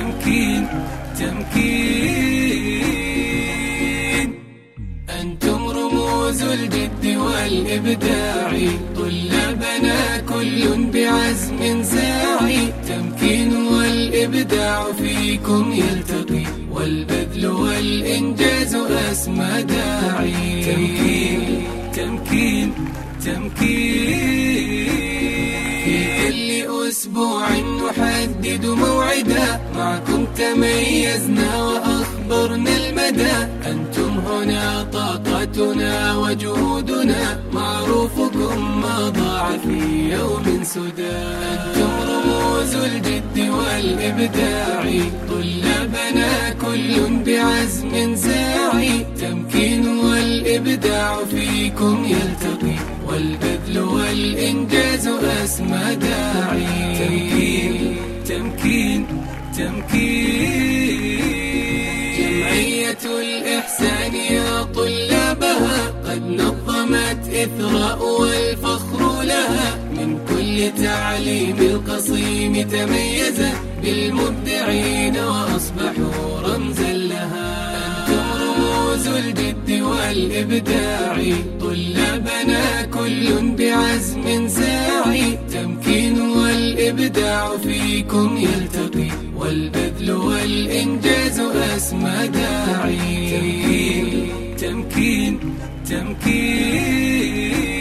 تمكين تمكين. أنتم رموز الجد والإبداع. طلابنا كل بعزم ساعي. تمكين والإبداع فيكم يلتقي. والبذل والإنجاز أسمى داعي. تمكين تمكين تمكين. أسبوع نحدد موعدا. معكم تميزنا وأخبرنا المدى. أنتم هنا طاقتنا وجهودنا. معروفكم ما ضاع في يوم سدى أنتم رموز الجد والإبداع. طلابنا كل بعزم ساعي. تمكين والإبداع فيكم يلتقي. والبذل والإنجاز أسمى داعي. تمكين تمكين تمكين. جمعية الإحسان يا طلابها قد نظمت إثراء والفخر لها. من كل تعليم القصيم تميزت بالمبدعين وأصبحوا رمزا لها. رموز الجد والإبداع طلابنا كل بعزم ساعي تمكين والإبداع فيكم يلتقي والبذل والإنجاز أسمى داعي. تمكين تمكين تمكين.